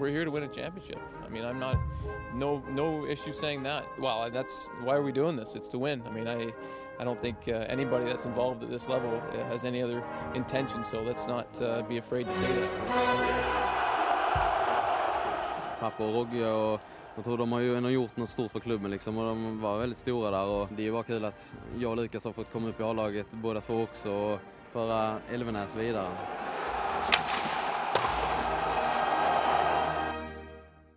We're here to win a championship. I mean, I'm not no no issue saying that. Well, that's why are we doing this? It's to win. I mean, I I don't think uh, anybody that's involved at this level uh, has any other intention. So let's not uh, be afraid to say that. Pappa och Rogge jag tror de har ju ändå gjort något stort för klubben liksom och de var väldigt stora där och det bara kul att jag och Lukas har fått komma upp i A-laget båda två också och föra Elvenäs vidare.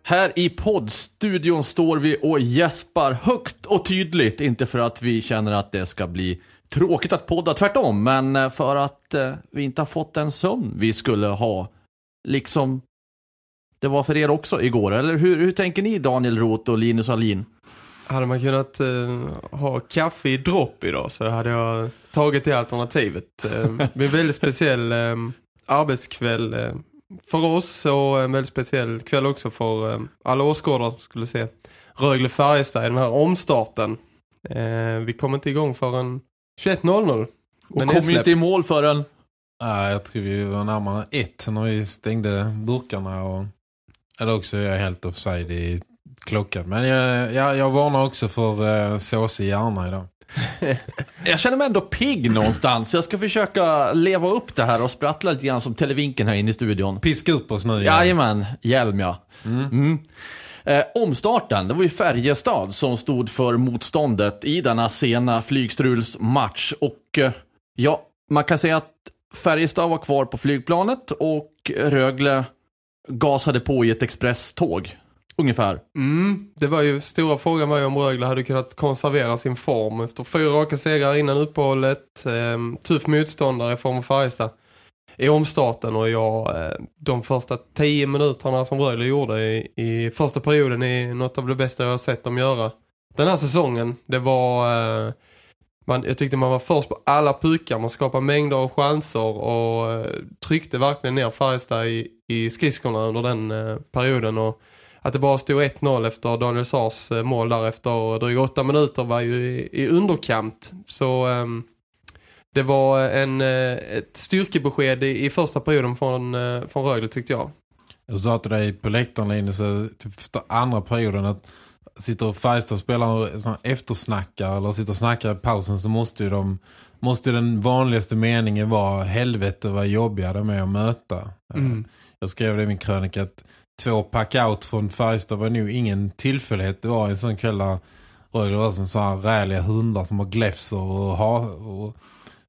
Här i poddstudion står vi och gäspar högt och tydligt. Inte för att vi känner att det ska bli tråkigt att podda, tvärtom. Men för att eh, vi inte har fått den sömn vi skulle ha. Liksom det var för er också igår. Eller hur, hur tänker ni Daniel Roth och Linus Alin? Hade man kunnat eh, ha kaffe i dropp idag så hade jag tagit det alternativet. Eh, det blir en väldigt speciell eh, arbetskväll eh, för oss och en väldigt speciell kväll också för eh, alla åskådare som skulle se Rögle-Färjestad i den här omstarten. Eh, vi kommer inte igång förrän 21.00. Och kom inte i mål förrän... Nej, jag tror vi var närmare ett när vi stängde burkarna. Och, eller också är jag helt offside i klockan. Men jag, jag, jag varnar också för uh, såsig hjärna idag. Jag känner mig ändå pigg någonstans. Jag ska försöka leva upp det här och sprattla lite grann som televinken här inne i studion. Piska upp oss nu. Jajamän, hjälm ja. Mm. Mm. Eh, omstarten, det var ju Färjestad som stod för motståndet i denna sena flygstrulsmatch. Och eh, ja, man kan säga att Färjestad var kvar på flygplanet och Rögle gasade på i ett expresståg. Ungefär. Mm, det var ju, stora frågan var ju om Rögle hade kunnat konservera sin form efter fyra raka segrar innan uppehållet. Eh, tuff motståndare i form av Färjestad i omstarten och jag, eh, de första tio minuterna som Rögle gjorde i, i första perioden är något av det bästa jag har sett dem göra. Den här säsongen, det var... Eh, man, jag tyckte man var först på alla pukar. Man skapade mängder av chanser och eh, tryckte verkligen ner Färjestad i, i skridskorna under den eh, perioden. Och att det bara stod 1-0 efter Daniel Sars eh, mål där efter drygt åtta minuter var ju i, i underkant. Så ehm, det var en, eh, ett styrkebesked i, i första perioden från, eh, från Rögle tyckte jag. Jag sa till dig på läktaren Linus, typ efter andra perioden att sitter Färjestad och spelar sån eftersnackar eller sitter och snackar i pausen så måste ju de måste den vanligaste meningen vara helvete vad jobbiga de är att möta. Mm. Jag skrev det i min krönika att två pack-out från Färjestad var nog ingen tillfällighet. Det var en sån kväll där Rögle var som så här räliga hundar som har gläfser och, ha, och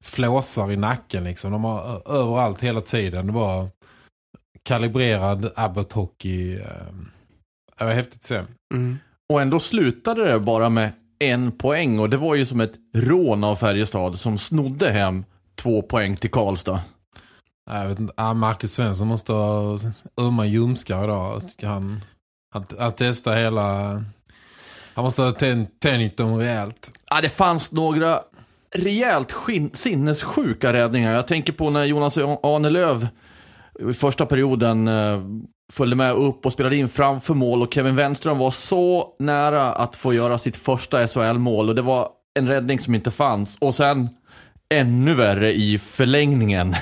flåsar i nacken liksom. De har överallt hela tiden. Det var kalibrerad Abbott Hockey. Ehm, det var häftigt att se. Mm. Och ändå slutade det bara med en poäng och det var ju som ett rån av Färjestad som snodde hem två poäng till Karlstad. Jag vet inte, ah, Marcus Svensson måste ha ömma ljumskar idag. Han, han, han testar hela... Han måste ha tänjt dem rejält. Ja, det fanns några rejält sinnessjuka räddningar. Jag tänker på när Jonas Ahnelöv, i första perioden eh, följde med upp och spelade in framför mål och Kevin Wenström var så nära att få göra sitt första SHL-mål och det var en räddning som inte fanns. Och sen ännu värre i förlängningen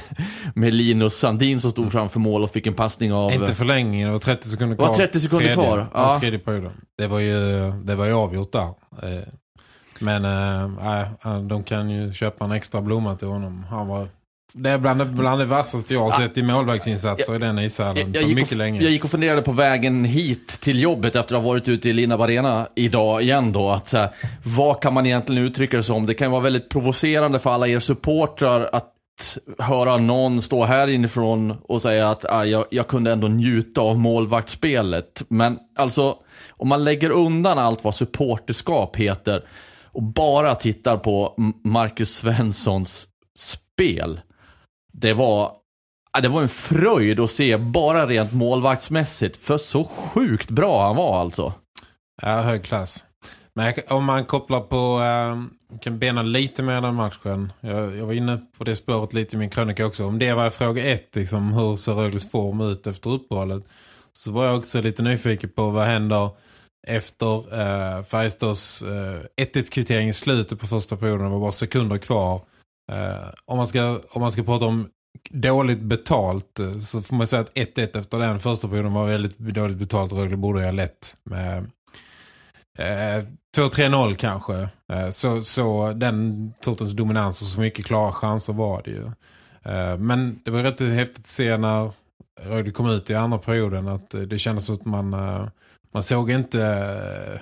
med Linus Sandin som stod framför mål och fick en passning av... Inte förlängningen, det var 30 sekunder kvar. Det var 30 sekunder tredje, kvar. Ja. Tredje perioden. Det var ju, det var ju avgjort där. Eh, men äh, de kan ju köpa en extra blomma till honom. Han var det är bland, bland det vassaste jag har sett i målvaktsinsatser jag, i den ishallen på mycket och, länge. Jag gick och funderade på vägen hit till jobbet efter att ha varit ute i Lina Arena idag igen då. Att, här, vad kan man egentligen uttrycka det som? Det kan vara väldigt provocerande för alla er supportrar att höra någon stå här inifrån och säga att ah, jag, jag kunde ändå njuta av målvaktsspelet. Men alltså, om man lägger undan allt vad supporterskap heter och bara tittar på Marcus Svenssons spel det var, det var en fröjd att se bara rent målvaktsmässigt. För så sjukt bra han var alltså. Ja, hög klass. Men om man kopplar på, äh, kan bena lite mer den matchen. Jag, jag var inne på det spåret lite i min krönika också. Om det var fråga ett, liksom, hur ser Rögles form ut efter uppehållet? Så var jag också lite nyfiken på vad händer efter äh, Färjestads eh, äh, 1-1-kvittering i slutet på första perioden. Det var bara sekunder kvar. Eh, om, man ska, om man ska prata om dåligt betalt eh, så får man säga att 1-1 efter den första perioden var väldigt dåligt betalt. Rögle borde ha lätt med eh, 2-3-0 kanske. Eh, så, så den sortens dominans och så mycket klara chanser var det ju. Eh, men det var rätt häftigt att se när Rögle kom ut i andra perioden att eh, det kändes som att man, eh, man såg inte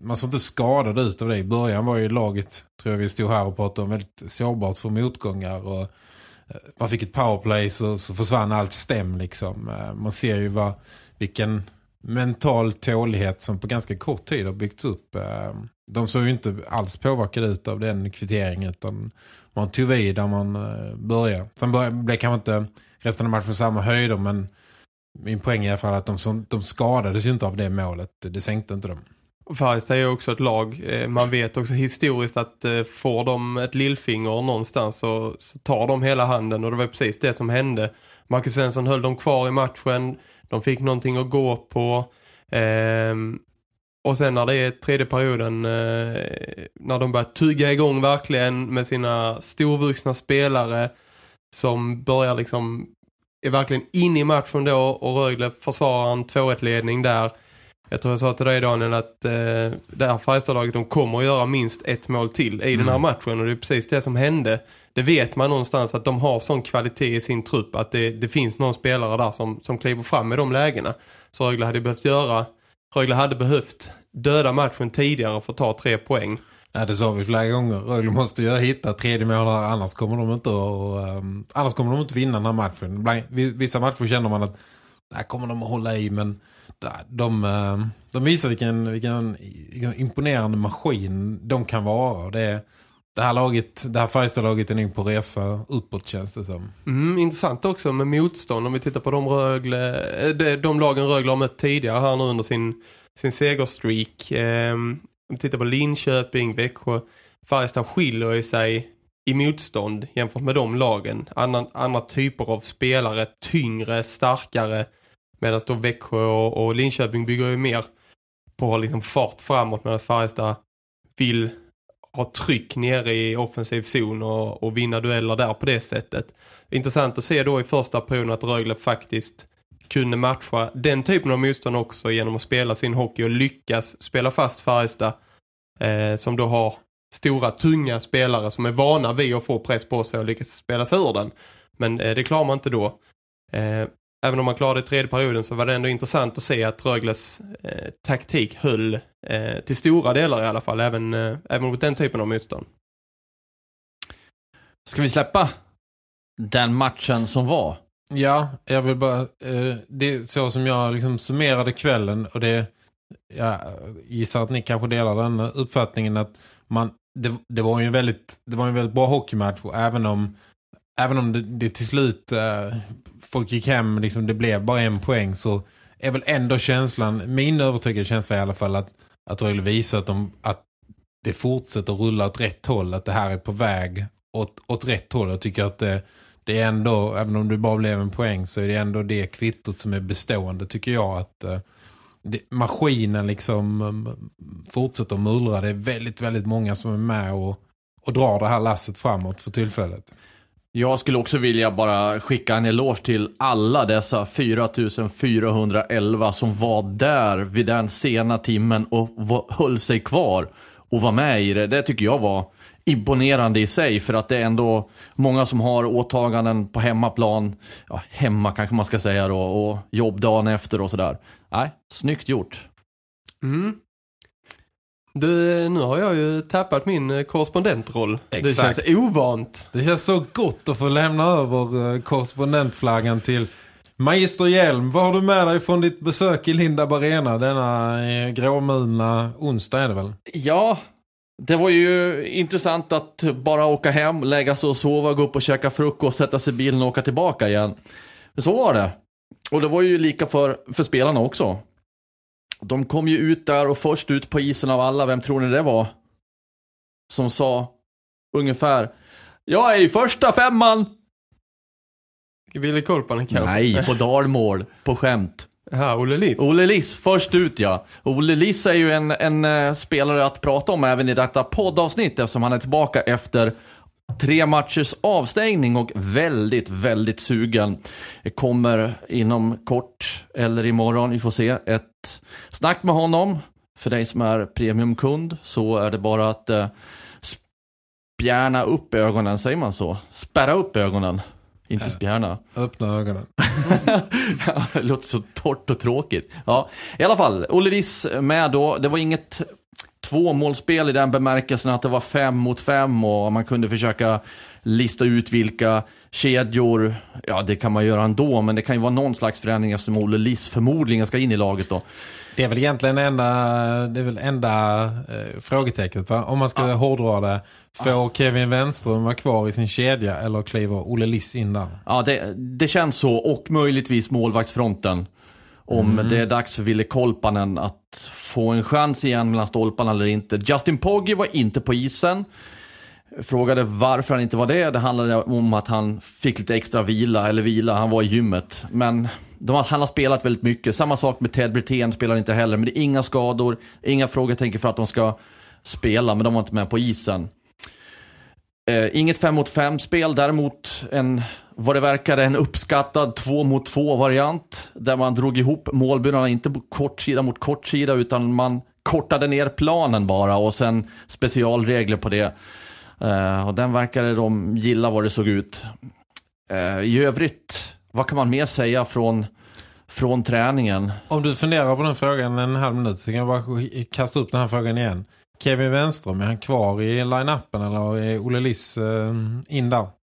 man såg inte skadad ut av det. I början var ju laget, tror jag vi stod här och pratade om, väldigt sårbart för motgångar och eh, man fick ett powerplay så, så försvann allt stäm liksom. Eh, man ser ju vad, vilken mental tålighet som på ganska kort tid har byggts upp. Eh, de såg ju inte alls påverkade ut av den kvitteringen utan man tog vid där man började. Sen blev kanske inte resten av matchen på samma höjder men min poäng är i alla fall att de, de skadades ju inte av det målet. Det sänkte inte dem. Färjestad är också ett lag. Eh, man vet också historiskt att eh, får de ett lillfinger någonstans så, så tar de hela handen och det var precis det som hände. Marcus Svensson höll dem kvar i matchen. De fick någonting att gå på. Ehm, och sen när det är tredje perioden, eh, när de börjar tugga igång verkligen med sina storvuxna spelare som börjar liksom, är verkligen in i matchen då och Rögle försvarar en 2-1-ledning där. Jag tror jag sa till dig Daniel att eh, det här Färjestadlaget de kommer att göra minst ett mål till i mm. den här mm. matchen och det är precis det som hände det vet man någonstans att de har sån kvalitet i sin trupp att det, det finns någon spelare där som, som kliver fram med de lägena. Så Rögle hade behövt göra, Rögle hade behövt döda matchen tidigare för att ta tre poäng. Ja, det sa vi flera gånger. Rögle måste ju hitta tredje mål annars kommer de inte att, um, annars kommer de inte vinna den här matchen. Bland, vissa matcher känner man att där kommer de att hålla i men Äh, de, äh, de, visar vilken, vilken, vilken imponerande maskin de kan vara. Det är det här laget, det här Färjestad-laget är nog på resa uppåt känns det som. Mm, intressant också med motstånd om vi tittar på de, Rögle, eh, de, de lagen Rögle har mött tidigare här nu under sin, sin segerstreak. Eh, om vi tittar på Linköping, Växjö, Färjestad skiljer i sig i motstånd jämfört med de lagen. Andra, andra typer av spelare, tyngre, starkare. Medan då Växjö och, och Linköping bygger ju mer på liksom fart framåt medan Färjestad vill ha tryck nere i offensiv zon och, och vinna dueller där på det sättet. Intressant att se då i första perioden att Rögle faktiskt kunde matcha den typen av motstånd också genom att spela sin hockey och lyckas spela fast Färjestad eh, som då har stora tunga spelare som är vana vid att få press på sig och lyckas spela sig ur den. Men eh, det klarar man inte då. Eh, även om man klarade i tredje perioden så var det ändå intressant att se att Rögles eh, taktik höll eh, till stora delar i alla fall, även, eh, även mot den typen av motstånd. Ska vi släppa den matchen som var? Ja, jag vill bara, eh, det är så som jag liksom summerade kvällen och det, jag gissar att ni kanske delar den uppfattningen att man, det, det var ju en väldigt, det var en väldigt bra hockeymatch och även om även om det, det till slut eh, folk gick hem, liksom, det blev bara en poäng så är väl ändå känslan, min övertygade känsla i alla fall att, att Rögle visar att, de, att det fortsätter att rulla åt rätt håll, att det här är på väg åt, åt rätt håll. Jag tycker att det, det är ändå, även om det bara blev en poäng så är det ändå det kvittot som är bestående tycker jag att eh, det, maskinen liksom um, fortsätter att mullra. Det är väldigt, väldigt många som är med och, och drar det här lasset framåt för tillfället. Jag skulle också vilja bara skicka en eloge till alla dessa 4411 som var där vid den sena timmen och höll sig kvar och var med i det. Det tycker jag var imponerande i sig för att det är ändå många som har åtaganden på hemmaplan, ja, hemma kanske man ska säga då, och jobb dagen efter och sådär. Nej, snyggt gjort. Mm. Du, nu har jag ju tappat min eh, korrespondentroll. Exakt. Det känns ovant. Det känns så gott att få lämna över eh, korrespondentflaggan till Magister Hjelm. Vad har du med dig från ditt besök i Linda Arena denna eh, gråmulna onsdag är det väl? Ja, det var ju intressant att bara åka hem, lägga sig och sova, gå upp och käka frukost, sätta sig i bilen och åka tillbaka igen. Så var det. Och det var ju lika för, för spelarna också. De kom ju ut där och först ut på isen av alla, vem tror ni det var? Som sa ungefär Jag är i första femman! Ville Kolpanen kanske? Nej, på dalmål, på skämt. Ja, Olle Liss. Olle Liss, först ut ja. Olle Liss är ju en, en eh, spelare att prata om även i detta poddavsnitt eftersom han är tillbaka efter tre matchers avstängning och väldigt, väldigt sugen. Det kommer inom kort, eller imorgon, vi får se, ett snack med honom. För dig som är premiumkund så är det bara att eh, spjärna upp ögonen, säger man så? Spärra upp ögonen. Inte spjärna. Öppna ögonen. Ja, det låter så torrt och tråkigt. Ja, i alla fall, Olle Liss med då. Det var inget tvåmålsspel i den bemärkelsen att det var fem mot fem och man kunde försöka lista ut vilka kedjor, ja det kan man göra ändå, men det kan ju vara någon slags förändringar som Olle Liss förmodligen ska in i laget då. Det är väl egentligen enda, det är väl enda eh, frågetecknet va? Om man ska hårdra det. Får Kevin Wenström vara kvar i sin kedja eller kliver Olle Liss in där? Ja, det, det känns så och möjligtvis målvaktsfronten. Om det är dags för Ville Kolpanen att få en chans igen mellan stolparna eller inte. Justin Pogge var inte på isen. Frågade varför han inte var det. Det handlade om att han fick lite extra vila, eller vila, han var i gymmet. Men de, han har spelat väldigt mycket. Samma sak med Ted Brithén, spelar inte heller. Men det är inga skador, inga frågetecken för att de ska spela, men de var inte med på isen. Eh, inget 5 mot 5 spel, däremot en, vad det verkar, en uppskattad två mot två-variant. Där man drog ihop målbyråerna, inte på mot kortsida. utan man kortade ner planen bara och sen specialregler på det. Eh, och den verkade de gilla vad det såg ut. Eh, I övrigt, vad kan man mer säga från, från träningen? Om du funderar på den frågan en halv minut så kan jag bara kasta upp den här frågan igen. Kevin Wenström, är han kvar i line-upen eller är Olle Liss eh, in där?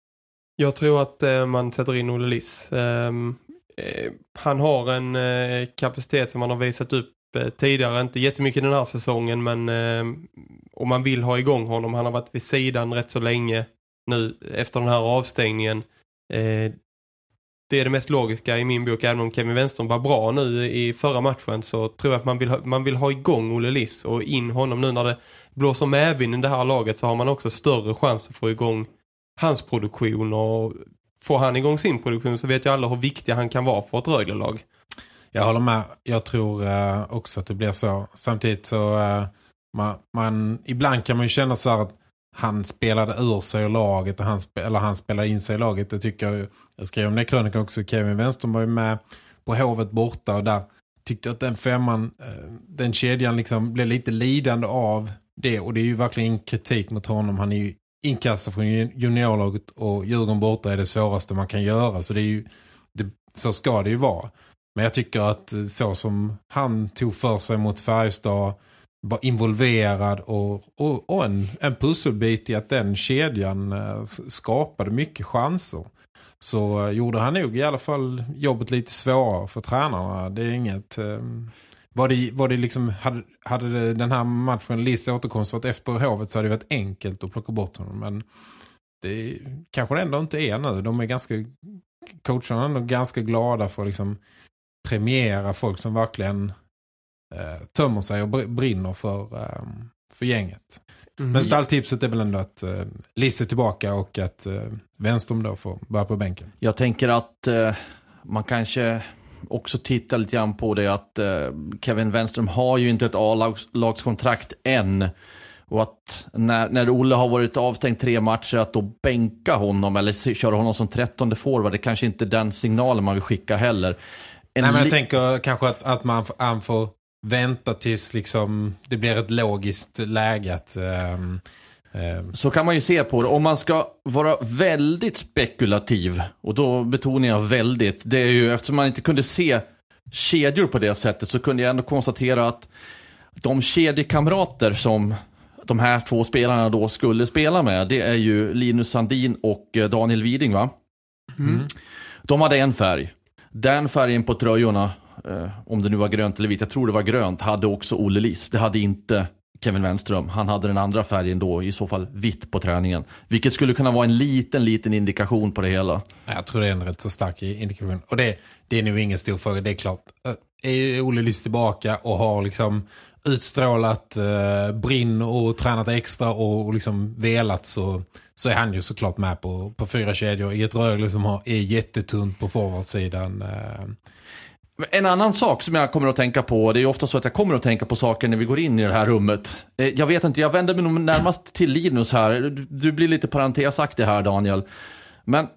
Jag tror att eh, man sätter in Olle Liss. Ehm, eh, han har en eh, kapacitet som man har visat upp eh, tidigare. Inte jättemycket den här säsongen men eh, om man vill ha igång honom. Han har varit vid sidan rätt så länge nu efter den här avstängningen. Eh, det är det mest logiska i min bok. Även om Kevin Wenström var bra nu i förra matchen så tror jag att man vill ha, man vill ha igång Olle Liss och in honom nu när det blåser medvind i det här laget så har man också större chans att få igång hans produktion och får han igång sin produktion så vet ju alla hur viktig han kan vara för ett Rögle-lag. Jag håller med. Jag tror eh, också att det blir så. Samtidigt så eh, man, man, ibland kan man ju känna så här att han spelade ur sig i laget och han, eller han spelade in sig i laget. Det tycker jag, jag skrev om det i krönikan också. Kevin Wenström var ju med på hovet borta och där tyckte att den femman, eh, den kedjan liksom blev lite lidande av det. Och det är ju verkligen kritik mot honom. Han är ju inkastad från juniorlaget och Djurgården borta är det svåraste man kan göra. Så det är ju, det, så ska det ju vara. Men jag tycker att eh, så som han tog för sig mot Färjestad var involverad och, och, och en, en pusselbit i att den kedjan eh, skapade mycket chanser. Så eh, gjorde han nog i alla fall jobbet lite svårare för tränarna. Det är inget... Ehm, var det, var det liksom, hade, hade det, den här matchen Liss återkomst varit efter hovet så hade det varit enkelt att plocka bort honom. Men det kanske det ändå inte är nu. De är ganska, coacherna är ändå ganska glada för att liksom premiera folk som verkligen eh, tömmer sig och br- brinner för, eh, för gänget. Men stalltipset är väl ändå att eh, Liss är tillbaka och att eh, Wenström då får börja på bänken. Jag tänker att eh, man kanske också tittar lite grann på det att eh, Kevin Wenström har ju inte ett A-lagskontrakt än. Och att när, när Olle har varit avstängd tre matcher att då bänka honom eller köra honom som trettonde forward, det kanske inte är den signalen man vill skicka heller. En Nej, men jag tänker kanske att, att man, han får vänta tills liksom, det blir ett logiskt läge att... ehm, Så kan man ju se på det. Om man ska vara väldigt spekulativ, och då betonar jag väldigt, det är ju eftersom man inte kunde se kedjor på det sättet så kunde jag ändå konstatera att de kedjekamrater som de här två spelarna då skulle spela med, det är ju Linus Sandin och eh, Daniel Widing va? De hade en färg. Den färgen på tröjorna, eh, om det nu var grönt eller vitt, jag tror det var grönt, hade också Olle Liss. Det hade inte Kevin Wenström. Han hade den andra färgen då, i så fall vitt på träningen. Vilket skulle kunna vara en liten, liten indikation på det hela. Jag tror det är en rätt så stark indikation. Och det, det är nog ingen stor fråga, det är klart. Eh, är Olle Lyss tillbaka och har liksom utstrålat eh, brinn och tränat extra och, och liksom velat så, så är han ju såklart med på, på fyra kedjor i ett Rögle som har, är jättetunt på forwardsidan. Eh. En annan sak som jag kommer att tänka på, det är ofta så att jag kommer att tänka på saker när vi går in i det här rummet. Eh, jag vet inte, jag vänder mig nog närmast till Linus här. Du, blir lite parentesaktig här Daniel. Men,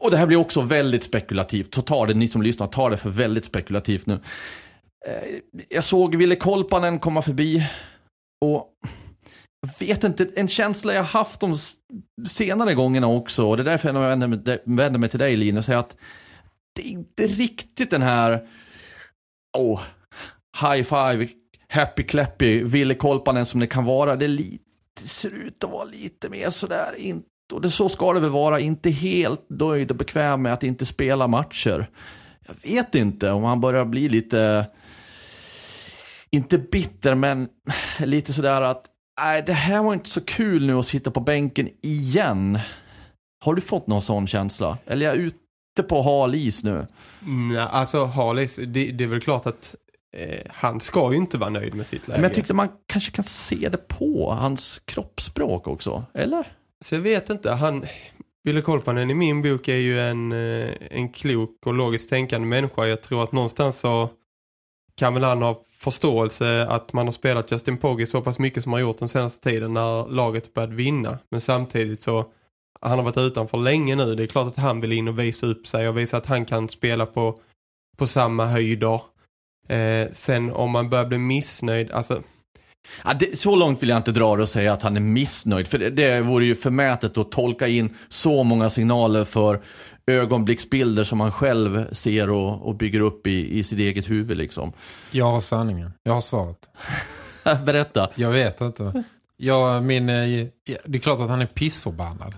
och det här blir också väldigt spekulativt. Så ta det, ni som lyssnar, ta det för väldigt spekulativt nu. Eh, jag såg Ville Kolpanen komma förbi. Och jag vet inte, en känsla jag haft de senare gångerna också. Och det är därför jag vänder mig, vänder mig till dig Linus. Är att det är inte riktigt den här oh, high five, happy clappy, Ville Kolpanen som det kan vara. Det, lite, det ser ut att vara lite mer sådär, inte, och det, så ska det väl vara, inte helt nöjd och bekväm med att inte spela matcher. Jag vet inte om han börjar bli lite inte bitter, men lite sådär att nej, det här var inte så kul nu att sitta på bänken igen. Har du fått någon sån känsla? Eller är jag ute på hal is nu? Mm, alltså hal is, det, det är väl klart att eh, han ska ju inte vara nöjd med sitt läge. Men jag tyckte man kanske kan se det på hans kroppsspråk också, eller? Så jag vet inte, han... Ville Kolpanen i min bok är ju en, eh, en klok och logiskt tänkande människa. Jag tror att någonstans så kan väl han ha förståelse att man har spelat Justin Pogge så pass mycket som man har gjort den senaste tiden när laget började vinna. Men samtidigt så han har varit utanför länge nu. Det är klart att han vill in och visa upp sig och visa att han kan spela på, på samma höjder. Eh, sen om man börjar bli missnöjd, alltså... Ja, det, så långt vill jag inte dra det och säga att han är missnöjd. För det, det vore ju förmätet att tolka in så många signaler för ögonblicksbilder som man själv ser och, och bygger upp i, i sitt eget huvud liksom. Jag har sanningen. Jag har svaret. Berätta. Jag vet inte. Jag, min, eh, det är klart att han är pissförbannad.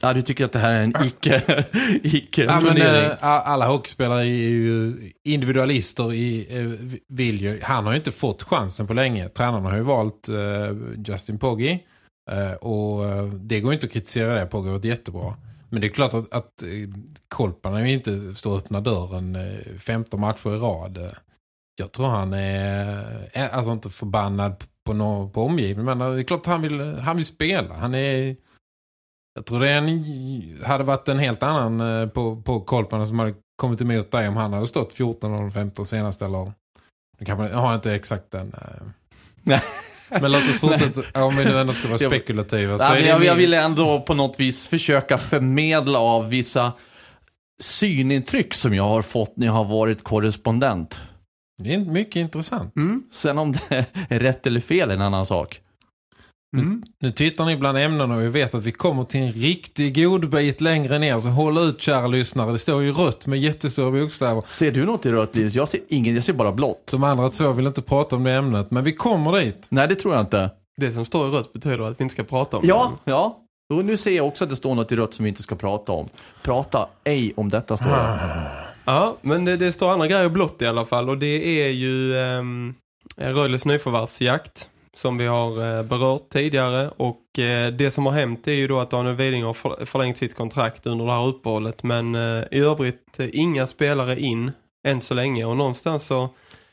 Ja, du tycker att det här är en icke, icke ja, men, äh, Alla hockeyspelare är ju individualister i äh, vill ju. Han har ju inte fått chansen på länge. Tränarna har ju valt äh, Justin Pogge. och det går inte att kritisera det. Pogge har varit jättebra. Men det är klart att, att Kolpan ju inte står och öppnar dörren 15 matcher i rad. Jag tror han är, är alltså inte förbannad på, no, på omgivningen. Men det är klart att han vill, han vill spela. Han är jag tror det en, hade varit en helt annan eh, på, på Kolparna som hade kommit emot dig om han hade stått 14 eller 15 senaste eller nu kan man, jag har inte exakt den eh. men låt oss fortsätta om vi nu ändå ska vara spekulativa. Så ja, jag, jag ville ändå på något vis försöka förmedla av vissa synintryck som jag har fått när jag har varit korrespondent. Det är mycket intressant. Mm. Sen om det är rätt eller fel är en annan sak. Mm. Nu tittar ni bland ämnena och vi vet att vi kommer till en riktig god bit längre ner. Så håll ut kära lyssnare. Det står ju rött med jättestora bokstäver. Ser du något i rött Linus? Jag ser ingen, jag ser bara blått. De andra två vill inte prata om det ämnet, men vi kommer dit. Nej, det tror jag inte. Det som står i rött betyder att vi inte ska prata om ja, det. Ja, och nu ser jag också att det står något i rött som vi inte ska prata om. Prata ej om detta, står det. Ja, men det, det, står andra grejer blått i alla fall. Och det är ju um, Röjles nyförvärvsjakt som vi har eh, berört tidigare och eh, det som har hänt är ju då att Daniel Weding har förlängt sitt kontrakt under det här uppehållet men eh, i övrigt inga spelare in än så länge och någonstans så...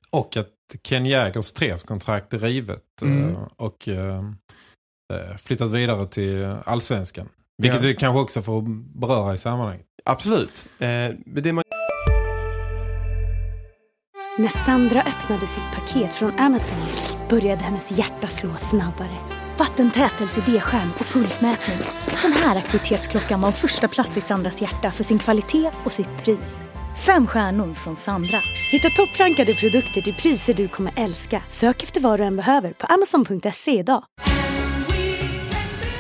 Och att Ken Jägers treårskontrakt är rivet mm. och flyttat vidare till Allsvenskan. Vilket ja. vi kanske också får beröra i sammanhanget. Absolut. det man... När Sandra öppnade sitt paket från Amazon började hennes hjärta slå snabbare. Vattentätelse D-skärm och pulsmätning. Den här aktivitetsklockan var första plats i Sandras hjärta för sin kvalitet och sitt pris. Fem stjärnor från Sandra. Hitta topprankade produkter till priser du kommer älska. Sök efter vad du än behöver på amazon.se idag.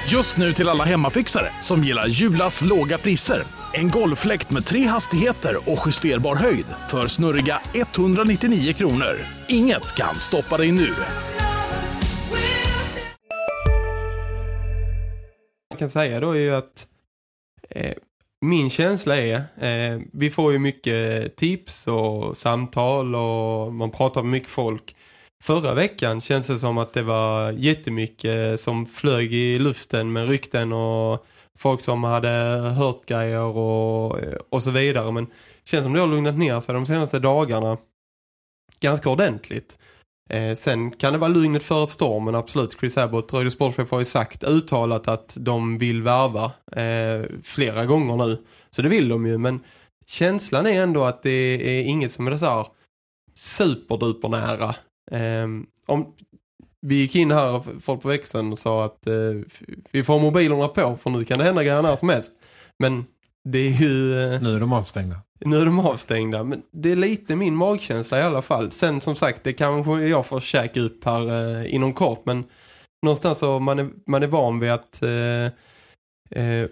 Just nu till alla hemmafixare som gillar Julas låga priser. En golffläkt med tre hastigheter och justerbar höjd för snurriga 199 kronor. Inget kan stoppa dig nu. Jag kan säga då är ju att eh, min känsla är, eh, vi får ju mycket tips och samtal och man pratar med mycket folk. Förra veckan känns det som att det var jättemycket som flög i luften med rykten och folk som hade hört grejer och, och så vidare. Men det känns som det har lugnat ner sig de senaste dagarna ganska ordentligt. Eh, sen kan det vara lugnet för stormen, absolut. Chris Abbott, Röjde Sportchef har ju sagt, uttalat att de vill värva eh, flera gånger nu. Så det vill de ju, men känslan är ändå att det är inget som är så här superduper nära. Eh, om, vi gick in här, folk på växeln och sa att eh, vi får mobilerna på för nu kan det hända grejer när som helst. Men det är ju... Eh, nu är de avstängda. Nu är de avstängda, men det är lite min magkänsla i alla fall. Sen som sagt, det kanske jag får käka upp här eh, inom kort, men någonstans så man är, man är van vid att eh, eh,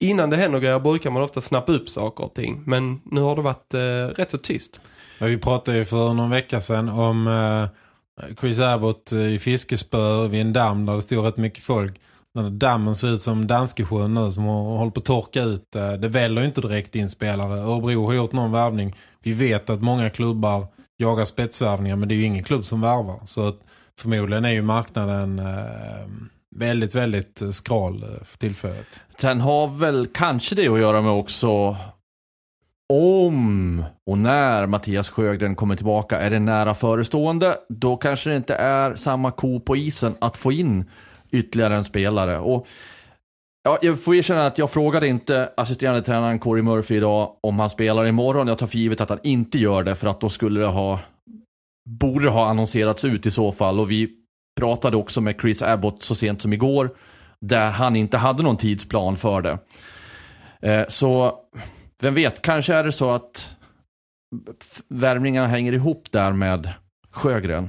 innan det händer grejer brukar man ofta snappa upp saker och ting. Men nu har det varit eh, rätt så tyst. Ja, vi pratade ju för någon vecka sedan om Chris Abbott eh, i fiskespö vid en damm där det stod rätt mycket folk. När dammen ser ut som Danskesjön nu som håller på att torka ut. Eh, det väller inte direkt in spelare. Örebro har gjort någon värvning. Vi vet att många klubbar jagar spetsvärvningar men det är ju ingen klubb som värvar. Så att förmodligen är ju marknaden eh, väldigt, väldigt skral för tillfället. Sen har väl kanske det att göra med också om och när Mattias Sjögren kommer tillbaka är det nära förestående. Då kanske det inte är samma ko på isen att få in ytterligare en spelare. Och Ja, jag får erkänna att jag frågade inte assisterande tränaren Corey Murphy idag om han spelar imorgon. Jag tar för givet att han inte gör det för att då skulle det ha borde det ha annonserats ut i så fall. Och vi pratade också med Chris Abbott så sent som igår där han inte hade någon tidsplan för det. Eh, så vem vet, kanske är det så att värmningarna hänger ihop där med Sjögren.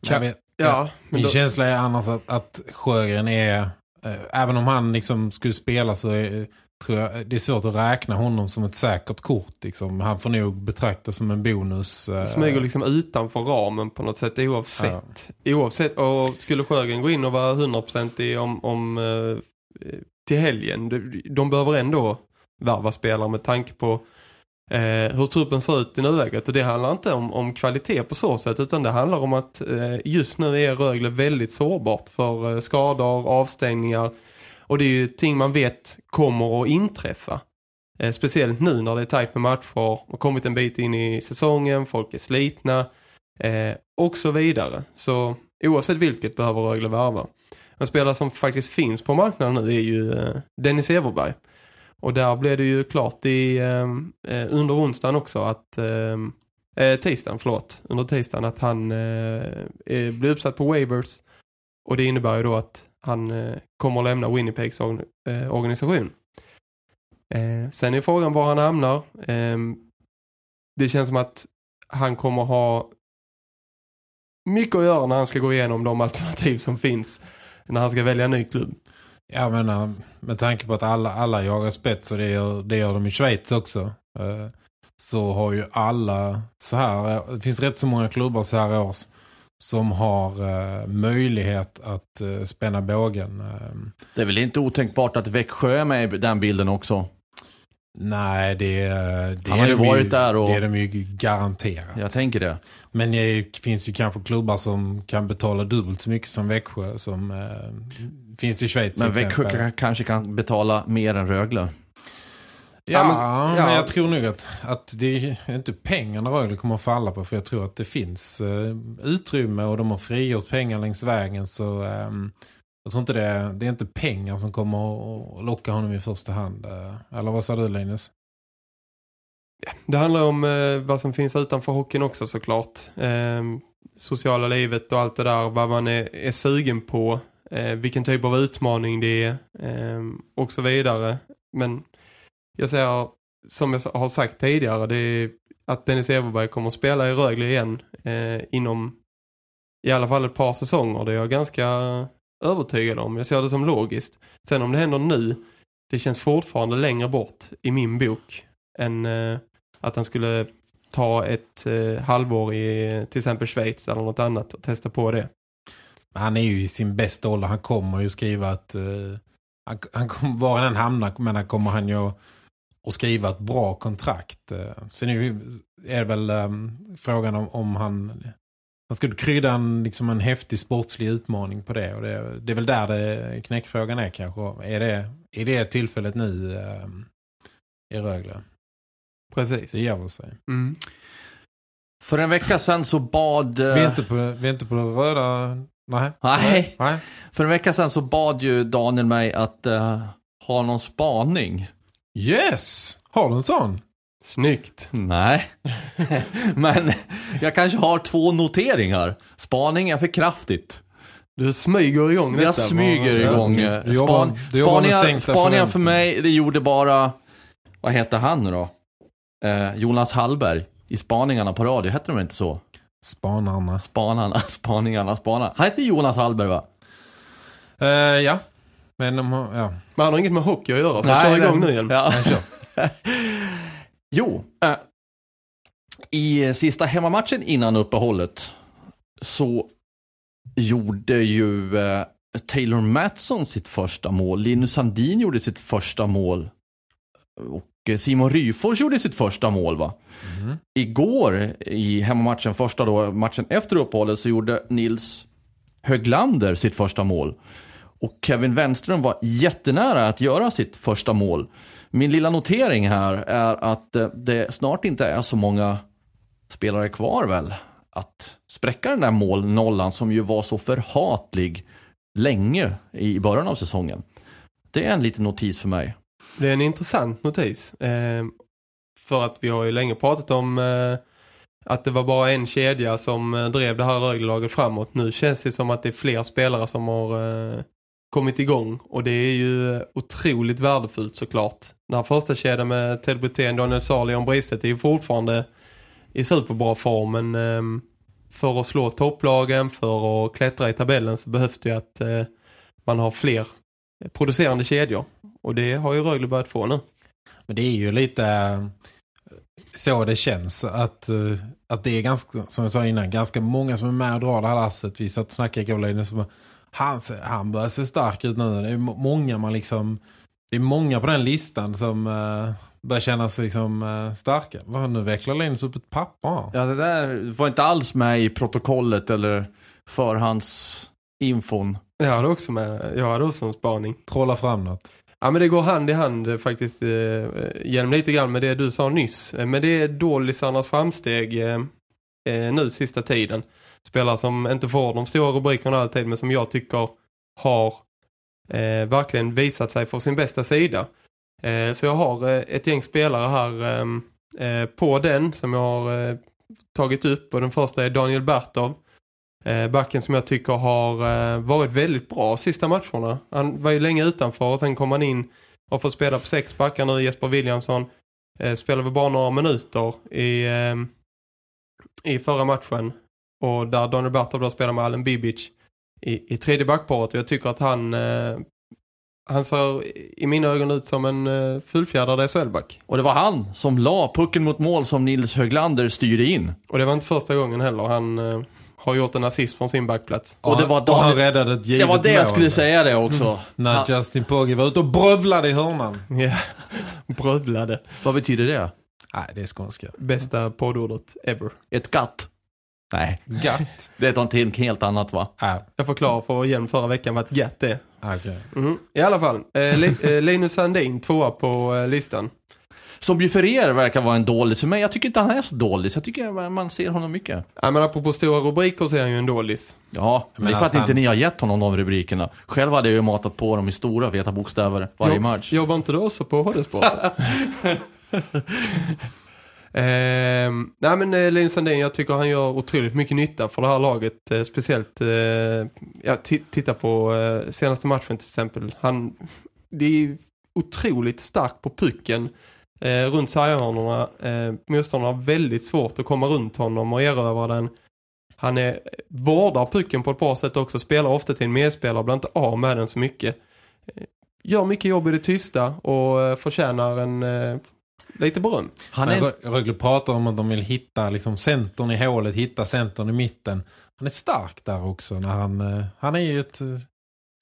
Jag vet, ja, min då... känsla är annars att, att Sjögren är, äh, även om han liksom skulle spela så är, tror jag det är svårt att räkna honom som ett säkert kort. Liksom. Han får nog betraktas som en bonus. Äh... Smyger liksom utanför ramen på något sätt oavsett. Ja. Oavsett, och skulle Sjögren gå in och vara 100% om, om äh, till helgen, de, de behöver ändå värva spelare med tanke på eh, hur truppen ser ut i nuläget. Och det handlar inte om, om kvalitet på så sätt utan det handlar om att eh, just nu är Rögle väldigt sårbart för eh, skador, avstängningar. Och det är ju ting man vet kommer att inträffa. Eh, speciellt nu när det är tajt med matcher och kommit en bit in i säsongen, folk är slitna eh, och så vidare. Så oavsett vilket behöver Rögle värva. En spelare som faktiskt finns på marknaden nu är ju eh, Dennis Everberg. Och där blev det ju klart i, ehm, eh, under onsdagen också att ehm, eh, tisdagen, förlåt, under tisdagen att han eh, eh blev uppsatt på waivers och det innebär ju då att han eh, kommer att lämna Winnipegs or eh, organisation. Eh, sen är frågan var han hamnar. Ehm, det känns som att han kommer ha mycket att göra när han ska gå igenom de alternativ som finns när han ska välja en ny klubb. Jag menar, med tanke på att alla, alla jagar spets och det gör, det gör de i Schweiz också. Eh, så har ju alla så här, det finns rätt så många klubbar så här års som har eh, möjlighet att eh, spänna bågen. Eh. Det är väl inte otänkbart att Växjö är med i den bilden också? Nej, det, det Han har ju varit ju, där och... Det är de ju garanterat. Jag tänker det. Men det finns ju kanske klubbar som kan betala dubbelt så mycket som Växjö som eh, finns i Schweiz. Men Växjö kanske kan betala mer än Rögle. Ja, men, ja, men jag tror nog att, att det är inte pengarna Rögle kommer att falla på. För jag tror att det finns uh, utrymme och de har frigjort pengar längs vägen. Så um, jag tror inte det, det är inte pengar som kommer att locka honom i första hand. Uh, eller vad sa du Linus? Det handlar om uh, vad som finns utanför hockeyn också såklart. Um, sociala livet och allt det där. Vad man är, är sugen på eh, vilken typ av utmaning det är eh, och så vidare. Men jag säger, som jag har sagt tidigare, det är att Dennis Everberg kommer att spela i Rögle igen eh, inom i alla fall ett par säsonger. Det är jag ganska övertygad om. Jag ser det som logiskt. Sen om det händer nu, det känns fortfarande längre bort i min bok än eh, att han skulle ta ett eh, halvår i till exempel Schweiz eller något annat och testa på det. Han är ju i sin bästa ålder. Han kommer ju skriva att... Uh, han, han kommer, var han än hamnar men han kommer han ju att skriva ett bra kontrakt. Uh, sen är, är det väl um, frågan om, om han Man skulle krydda en, liksom en häftig sportslig utmaning på det. Och det, det är väl där det, knäckfrågan är kanske. Är det, är det tillfället nu eh, i Rögle? Precis. Det gör väl sig. Mm. För en vecka sedan så bad... eh, Vi, är inte på, vi är inte på det röda... Nej. Nej. Nej. För en vecka sedan så bad ju Daniel mig att eh, ha någon spaning. Yes! Har du en sån? Snyggt. Nej. Men jag kanske har två noteringar. Spaning är för kraftigt. Du smyger igång detta. Jag smyger igång. eh, Du jobbar- Span, du jobbar med spaningar spaningar för mig, det gjorde bara... Vad heter han nu då? Eh, Jonas Hallberg. I spaningarna på radio, hette de inte så? Spanarna. Spanarna, spaningarna, spanarna. Han hette Jonas Hallberg va? Eh, ja. Men de har... Ja. Men han har inget med hockey att göra, så kör igång nu igen. Ja. jo, eh, i sista hemmamatchen innan uppehållet så gjorde ju eh, Taylor Matson sitt första mål. Linus Sandin gjorde sitt första mål. Och Eh, Simon Ryfors gjorde sitt första mål va? Igår i hemmamatchen, första då, matchen efter uppehållet så gjorde Nils Höglander sitt första mål. Och Kevin Wenström var jättenära att göra sitt första mål. Min lilla notering här är att eh, det snart inte är så många spelare kvar väl att spräcka den där målnollan som ju var så förhatlig länge i början av säsongen. Det är en liten notis för mig. Det är en intressant notis. Eh, för att vi har ju länge pratat om eh, att det var bara en kedja som eh, drev det här Rögle-laget framåt. Nu känns det som att det är fler spelare som har eh, kommit igång. Och det är ju eh, otroligt värdefullt såklart. Den här första kedjan med Ted Brutén, Daniel Sarli och Bristet är ju fortfarande i superbra form. Men eh, för att slå topplagen, för att klättra i tabellen så behövs det ju att eh, man har fler producerande kedjor. Och det har ju Rögle börjat få nu. Men det är ju lite eh, så det känns att, eh, att det är ganska, som jag sa innan, ganska många som är med och drar det här lasset. Vi satt och snackade igår lite som han, han börjar se stark ut nu. Det är må- många man liksom det är många på den listan som uh, börjar känna sig liksom uh, starka. Vad nu vecklar Linus upp ett papper? Ja, det där var inte alls med i protokollet eller förhandsinfon. Jag hade också med, jag hade också en spaning. Trolla fram något. Ja men det går hand i hand eh, faktiskt eh, eh, genom lite grann med det du sa nyss. Eh, men det är dålisarnas framsteg eh, nu sista tiden. Spelare som inte får de stora rubrikerna alltid men som jag tycker har eh, verkligen visat sig för sin bästa sida. Eh, så jag har eh, ett gäng spelare här ehm, eh, på den som jag har eh, tagit upp och den första är Daniel Bertov. Eh, backen som jag tycker har eh, varit väldigt bra sista matcherna. Han var ju länge utanför och sen kom han in och får spela på sex backar nu. Jesper Williamson eh, spelade väl bara några minuter i, i förra matchen. Och där Daniel Bertov då spelar med Allen Bibic i, i tredje backparet. Och jag tycker att han han ser i mina ögon ut som en eh, fullfjädrad SHL-back. Och det var han som la pucken mot mål som Nils Höglander styrde in. Och det var inte första gången heller. Han har gjort en assist från sin backplats. Och det var och han räddade ett givet Det var det jag skulle säga det också. När Han- Justin Pogge var ute och brövlade i hörnan. Ja, brövlade. Vad betyder det? Nej, det är skånska. Bästa poddordet ever. Ett gatt? Nej, Gatt. det är någonting helt annat va? ah, Jag förklarar för igen förra veckan vad ett gatt är. okej. Mhm. I alla fall, eh, eh, Linus Sandin, tvåa på eh, listan. Som ju för er verkar vara en dålig, för mig, jag tycker inte han är så dålig. Jag tycker man ser honom mycket. Ja, men apropå stora rubriker så är han ju en dålis. Ja, men det är för att att inte han- ni har gett honom de rubrikerna. Själv hade jag ju matat på dem i stora feta bokstäver varje Jobb- match. Jobbar inte du också på HD-sport? Ehm, nej men eh, Linus Sandin, jag tycker han gör otroligt mycket nytta för det här laget. Eh, speciellt, eh, ja, ti- titta på eh, senaste matchen till exempel. Han, det är otroligt stark på pucken eh, runt sarghörnorna. Eh, motståndarna har väldigt svårt att komma runt honom och erövra den. Han är, vårdar pucken på ett bra sätt också, spelar ofta till en medspelare, blir inte av med den så mycket. Eh, Gör mycket jobb i det tysta och eh, förtjänar en eh, lite beröm. Han är, Rö- Rögle pratar om att de vill hitta liksom centern i hålet, hitta centern i mitten. Han är stark där också när han, eh, han är ju ett,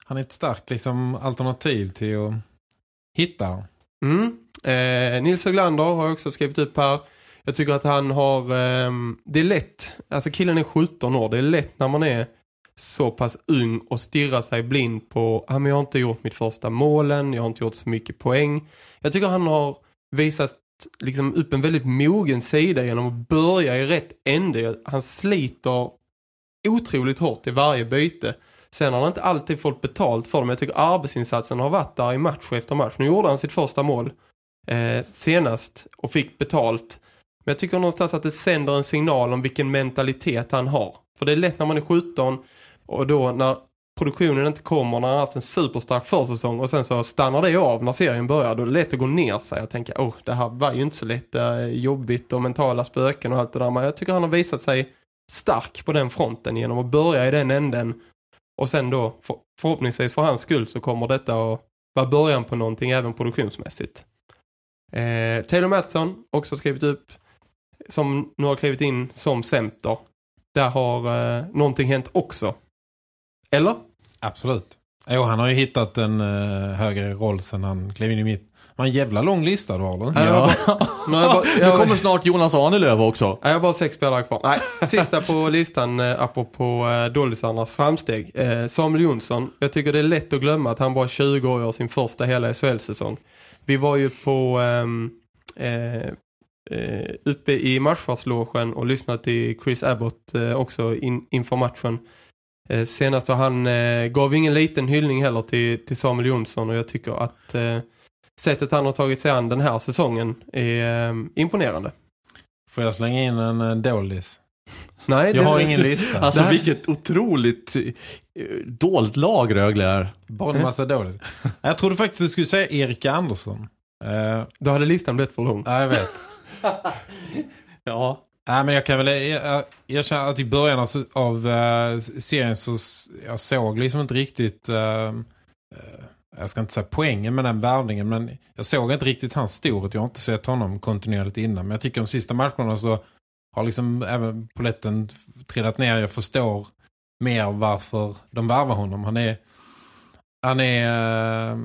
han är ett starkt liksom alternativ till att hitta dem. Mm. Eh, Nils Höglander har jag också skrivit upp här. Jag tycker att han har, Eh, det är lätt, alltså killen är 17 år, det är lätt när man är så pass ung och stirrar sig blind på, ja men jag har inte gjort mitt första målen, jag har inte gjort så mycket poäng. Jag tycker han har visat liksom upp en väldigt mogen sida genom att börja i rätt ände. Han sliter otroligt hårt i varje byte. Sen har han inte alltid fått betalt för det, men jag tycker arbetsinsatsen har varit där i match efter match. Nu gjorde han sitt första mål eh, senast och fick betalt. Men jag tycker någonstans att det sänder en signal om vilken mentalitet han har. För det är lätt när man är 17 och då när produktionen inte kommer när han har haft en superstark försäsong och sen så stannar det av när serien börjar. Då är det lätt att gå ner sig och tänka, åh oh, det här var ju inte så lätt, jobbigt och mentala spöken och allt det där. Men jag tycker han har visat sig stark på den fronten genom att börja i den änden och sen då förhoppningsvis för hans skull så kommer detta att vara början på någonting även produktionsmässigt. Eh, Taylor Mattsson också skrivit upp som nu har klivit in som center. Där har eh, någonting hänt också. Eller? Absolut. Jo, han har ju hittat en uh, högre roll sen han klev in i mitt. Man jävla lång lista du har, eller? Ja. Nu har jag bara- Nu kommer snart Jonas Arnelöv också. Jag har bara sex spelare kvar. Nej, sista på listan eh, apropå eh, Dollisarnas framsteg. Eh, Samuel Jonsson. Jag tycker det är lätt att glömma att han bara 20 år gör sin första hela SHL-säsong. Vi var ju på ehm, eh, eh, uppe i matchvarslogen och lyssnade till Chris Abbott eh, också in, inför matchen. Eh, senast och han eh, gav ingen liten hyllning heller till, till Samuel Jonsson och jag tycker att eh, sättet han har tagit sig an den här säsongen är ehm, imponerande. Får jag slänga in en uh. Nej, Jag det- har ingen lista. Alltså Det här- vilket otroligt eh, dolt lag Rögle är. Bara en massa dollis. Jag trodde faktiskt du skulle säga Erika Andersson. Uh, Då hade listan blivit för lång. ja, jag vet. Ja. Nej, men jag kan väl jag, jag känner att i början av, av eh, serien så jag såg liksom inte riktigt eh, eh, jag ska inte säga poängen med den värvningen men jag såg inte riktigt hans storhet. Jag har inte sett honom kontinuerligt innan men jag tycker de sista matcherna så har liksom även poletten trillat ner. Jag förstår mer varför de värvar honom. Han är han är eh,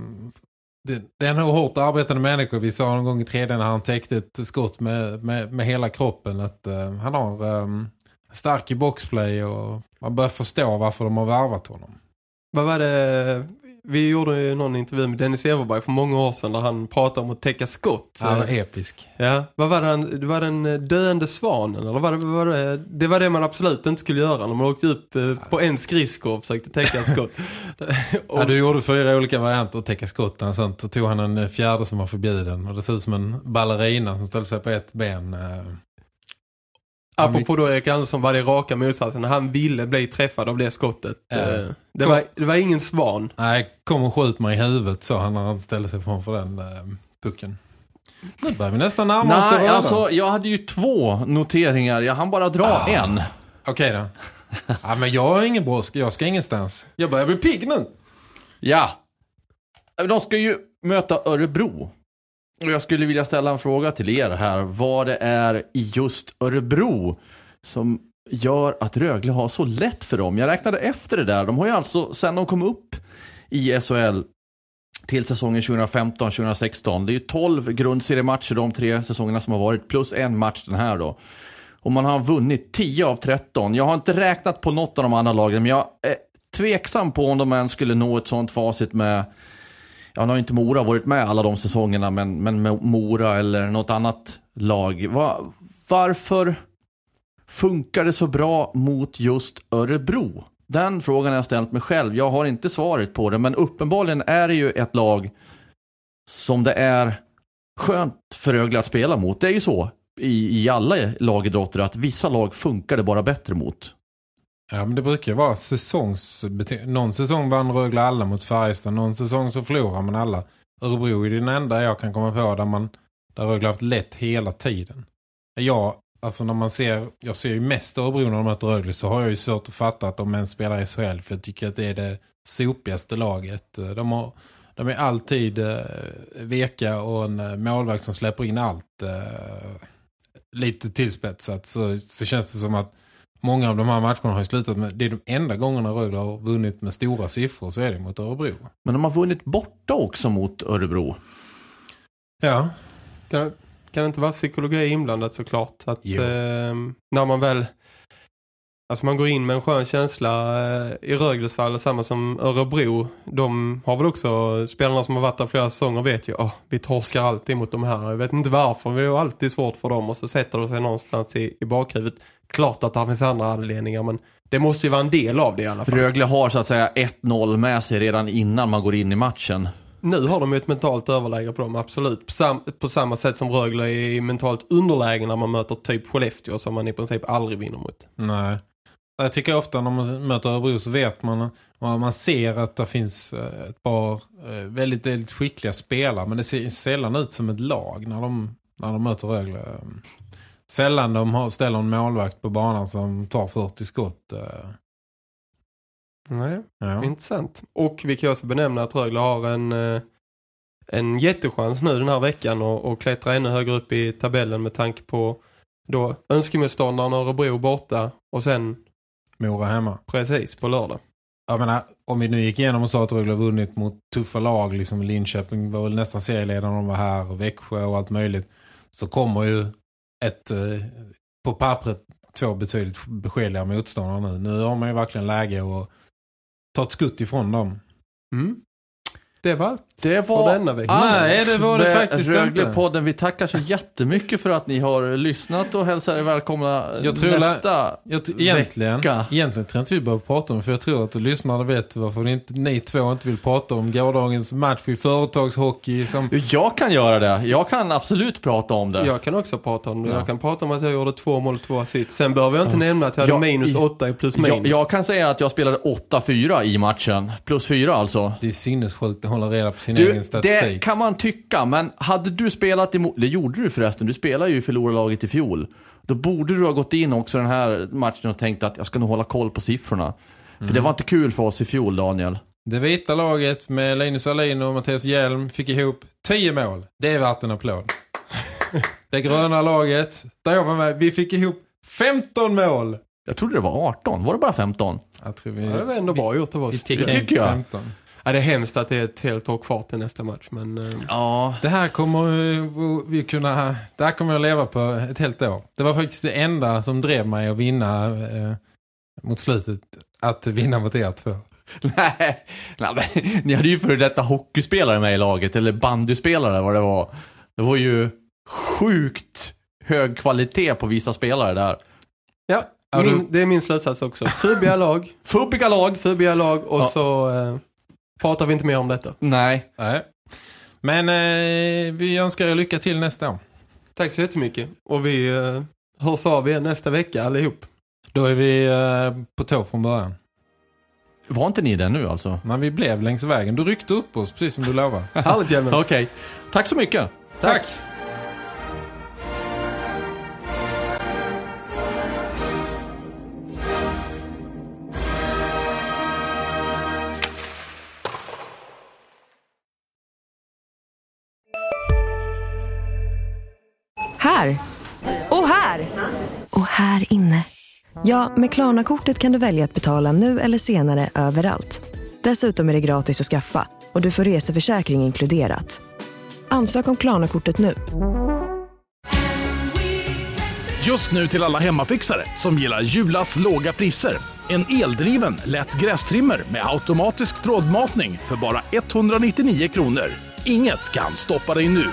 det, det är en hårt arbetande människa. Vi sa någon gång i tredje när han täckte ett skott med, med, med hela kroppen att uh, han har um, stark i boxplay och man börjar förstå varför de har värvat honom. Vad var det? Vi gjorde ju någon intervju med Dennis Everberg för många år sedan där han pratade om att täcka skott. Han var episk. Ja, vad var det? Han, det var den eh, döende svanen eller vad var det, det? Det var det man absolut inte skulle göra när man åkte upp eh, på en skridsko och försökte täcka ett skott. och, Ja, du gjorde fyra olika varianter att täcka skotten och sånt. Så tog han en eh, fjärde som var förbjuden. Och det ser ut som en ballerina som ställde sig på ett ben. Apropå då Erik Andersson var det raka motsatsen. Han ville bli träffad av det skottet. Eh, Det, var, det var ingen svan. Nej, kom och skjut mig i huvudet sa han när han ställde sig framför den eh, pucken. Nu börjar vi nästan närma oss Nej, alltså jag hade ju två noteringar. Jag hann bara dra en. Okej då. Ja, men jag har ingen brådska, jag ska ingenstans. Jag börjar bli pigg nu. Ja. De ska ju möta Örebro. Och jag skulle vilja ställa en fråga till er här. Vad det är i just Örebro som gör att Rögle har så lätt för dem. Jag räknade efter det där. De har ju alltså, sen de kom upp i SHL till säsongen 2015-2016. Det är ju 12 grundseriematcher de tre säsongerna som har varit. Plus en match den här då. Och man har vunnit 10 av 13. Jag har inte räknat på något av de andra lagen, men jag är tveksam på om de än skulle nå ett sånt facit med Ja, nu har inte Mora varit med alla de säsongerna, men, men med Mora eller något annat lag. Va, varför funkar det så bra mot just Örebro? Den frågan har jag ställt mig själv. Jag har inte svaret på det, men uppenbarligen är det ju ett lag som det är skönt för Rögle att spela mot. Det är ju så i, i alla lagidrotter att vissa lag funkar det bara bättre mot. Ja, men det brukar ju vara säsongs... Någon säsong vann Rögle alla mot Färjestad. Någon säsong så förlorar man alla. Örebro är den enda jag kan komma på där man där Rögle har haft lätt hela tiden. Jag, alltså när man ser... Jag ser ju mest Örebro när de möter Rögle så har jag ju svårt att fatta att de ens spelar i SHL. För jag tycker att det är det sopigaste laget. De, har, de är alltid eh, veka och en eh, målvakt som släpper in allt. Eh, lite tillspetsat så, så känns det som att Många av de här matcherna har ju slutat med, det är de enda gångerna Rögle har vunnit med stora siffror så är det mot Örebro. Men de har vunnit borta också mot Örebro. Ja, Kan, kan det inte vara psykologi inblandat såklart? Att eh, när man väl Alltså man går in med en skön känsla eh, i Rögles fall, samma som Örebro. De har väl också, spelarna som har varit där flera säsonger vet ju, oh, vi torskar alltid mot de här. Jag vet inte varför, det är alltid svårt för dem och så sätter det sig någonstans i, i bakhuvudet. Klart att det finns andra anledningar, men det måste ju vara en del av det i alla fall. Rögle har så att säga 1-0 med sig redan innan man går in i matchen. Nu har de ju ett mentalt överläge på dem, absolut. På, sam på samma sätt som Rögle är i mentalt underläge när man möter typ Skellefteå som man i princip aldrig vinner mot. Nej. Jag tycker ofta när man möter Örebro så vet man, man ser att det finns eh, ett par eh, väldigt, väldigt skickliga spelare. Men det ser sällan ut som ett lag när de, när de möter Rögle. Sällan de har, ställer en målvakt på banan som tar 40 skott. eh. Nej, Ja. intressant. Och vi kan också benämna att Rögle har en, eh, en jättechans nu den här veckan och, och klättra ännu högre upp i tabellen med tanke på då önskemotståndaren Örebro borta och sen Mora hemma. precis på lördag. Jag menar, om vi nu gick igenom och sa att Rögle vunnit mot tuffa lag, liksom Linköping var väl nästan serieledare när de var här, och Växjö och allt möjligt, så kommer ju ett, eh, på pappret, två betydligt beskedliga motståndare nu. Nu har man ju verkligen läge att ta ett skutt ifrån dem. Mm. Det var allt Det för denna vecka. Nej, det var det med faktiskt inte. Röglepodden. Vi tackar så jättemycket för att ni har lyssnat och hälsar er välkomna Jag tror nästa Jag egentligen, vecka. egentligen tror jag inte vi behöver prata om för jag tror att lyssnarna vet varför ni, inte, ni två inte vill prata om gårdagens match i företagshockey som Jag kan göra det. Jag kan absolut prata om det. Jag kan också prata om det. Ja. Jag kan prata om att jag gjorde två mål och två assist. Sen behöver jag inte nämna att jag hade Ja, minus åtta i plus minus. Jag, jag kan säga att jag spelade 8-4 i matchen. Plus 4 alltså. det är sinnessjukt hålla reda på sin egen Du, statistik. det kan man tycka, men hade du spelat emot, det gjorde du förresten, du spelade ju i förlorarlaget i fjol. Då borde du ha gått in också den här matchen och tänkt att jag ska nog hålla koll på siffrorna. För Mm. det var inte kul för oss i fjol, Daniel. Det vita laget med Linus Alin och Mattias Hjelm fick ihop 10 mål. Det är värt en applåd. det gröna laget, där jag var med, vi fick ihop 15 mål. Jag trodde det var 18, var det bara 15? Jag tror vi, Ja, det var ändå bra gjort av oss. Det tycker jag. 15. Ja, det är hemskt att det är ett helt år kvar till nästa match, men... eh, Ja. Det här kommer vi kunna, det här kommer jag leva på ett helt år. Det var faktiskt det enda som drev mig att vinna eh, mot slutet, att vinna mot er två. Nej, nej men, ni hade ju för detta hockeyspelare med i laget, eller bandyspelare vad det var. Det var ju sjukt hög kvalitet på vissa spelare där. Ja, min, det är min slutsats också. Fubbiga lag, Fubbiga lag. fubbiga lag och Ja. så eh, pratar vi inte mer om detta. Nej. Nej. Men eh, vi önskar er lycka till nästa år. Tack så jättemycket. Och vi eh, hörs av igen nästa vecka allihop. Då är vi eh, på tå från början. Var inte ni det nu alltså? Men vi blev längs vägen. Du ryckte upp oss, precis som du lovade. Härligt. Okej. Tack så mycket. Tack! Här! Och här! Och här inne. Ja, med Klarna-kortet kan du välja att betala nu eller senare överallt. Dessutom är det gratis att skaffa och du får reseförsäkring inkluderat. Ansök om Klarna-kortet nu. Just nu till alla hemmafixare som gillar Julas låga priser. En eldriven, lätt grästrimmer med automatisk trådmatning för bara 199 kronor. Inget kan stoppa dig nu.